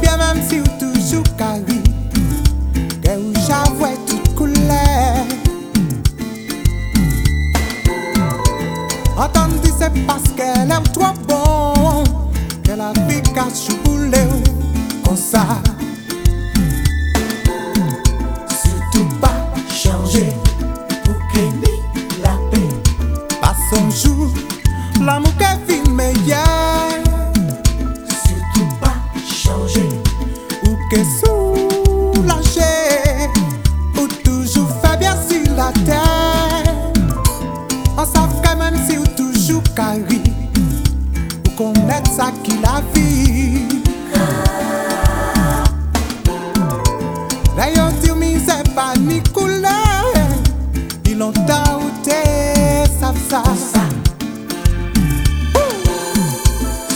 bien même si ou toujours carré. Que ou j'avoue toute couleur. Entendu c'est parce qu'elle aime trop bon que la vie cache bouler comme ça. Surtout pas changer pour créer la paix. Pas son jour, l'amour qui vit qui la vie. D'ailleurs, dire misère pas ni couleur, il longtemps ou t'es ça ça. Ça.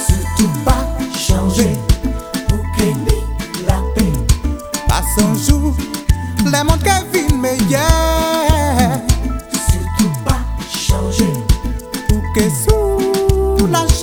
Surtout pas changer pour créer la paix. Pas son jour, le monde qui vit meilleur. Surtout pas changer. Ou que soulager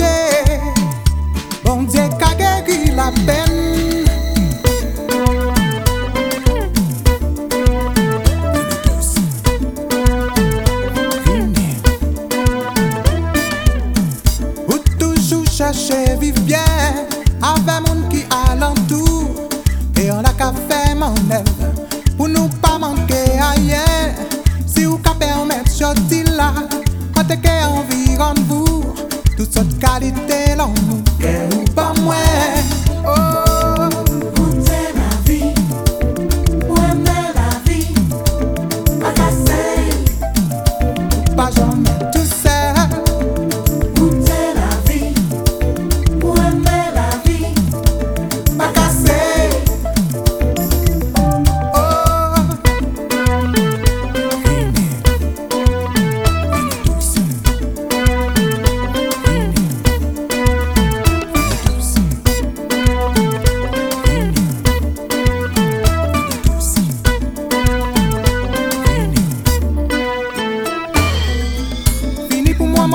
fyer avè moun ki alantou E yon la ka fè manèv pou nou pa manke aye Si ou ka permèt choti la, konteke anviron vou Tout sot kalite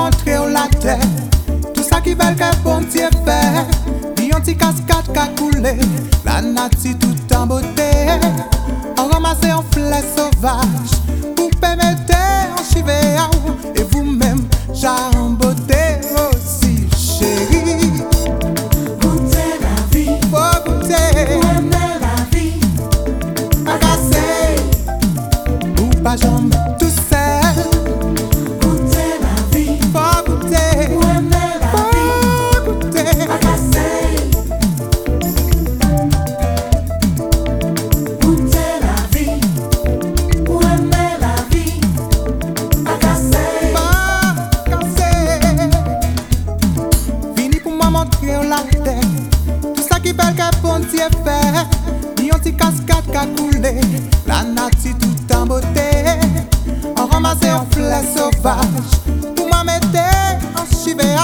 La terre Tout ça qui veulent que bon Dieu fait. Un petit cascade qu'a coulé. La nature tout en beauté. On ramasse en flèche sauvage. Pour permettre en chiver Et vous-même, en beauté aussi chérie. Goûter la vie, Faut goûter, ou aimer la vie, pas casser. ou pas jamais cascade qu'a coulé. La nature tout en beauté. On ramasse en flèche sauvage. Pour moi mettre en chiver.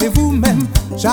Et vous-même, j'ai